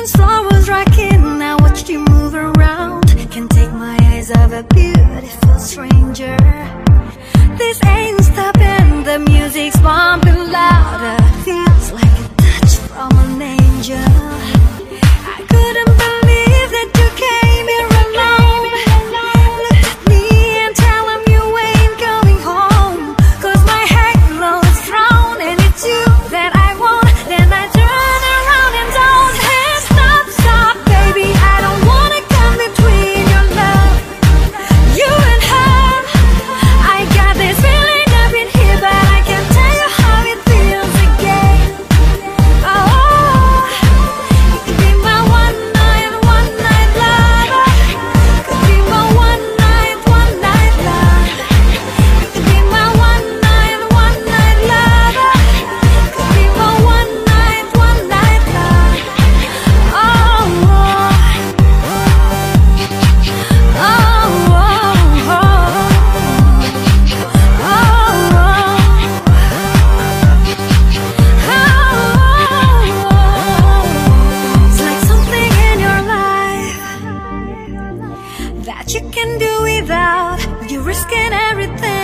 dance floor was rocking. I watched you move around. Can't take my eyes off a beautiful stranger. This ain't stopping. The music's pumping louder. Everything,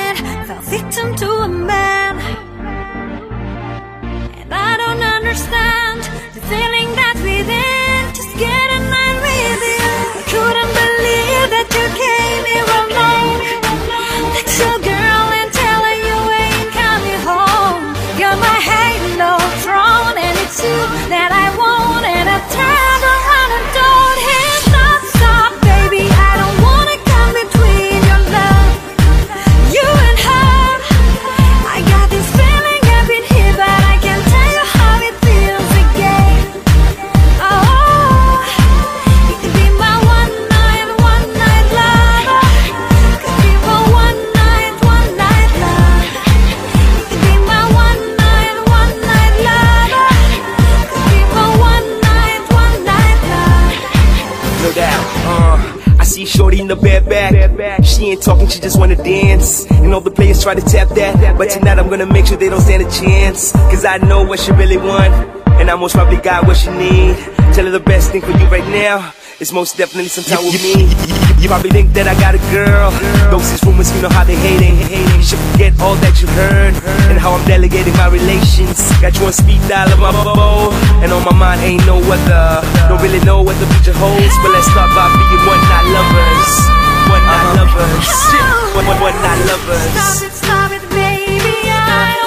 see Shorty in the bed back. She ain't talking, she just wanna dance. And all the players try to tap that. But tonight I'm gonna make sure they don't stand a chance. Cause I know what she really want. And I most probably got what she need. Tell her the best thing for you right now is most definitely some time with me. You probably think that I got a girl. Those is rumors, you know how they hate it. You should forget all that you heard. And how I'm delegating my relations. Got you on speed dial of my bow. And on my mind ain't no other. Don't really know what the future holds. But let's start by being one night lovers. One night uh-huh. lovers. One, one, one night lovers. Stop it, stop it, baby. I don't wanna get between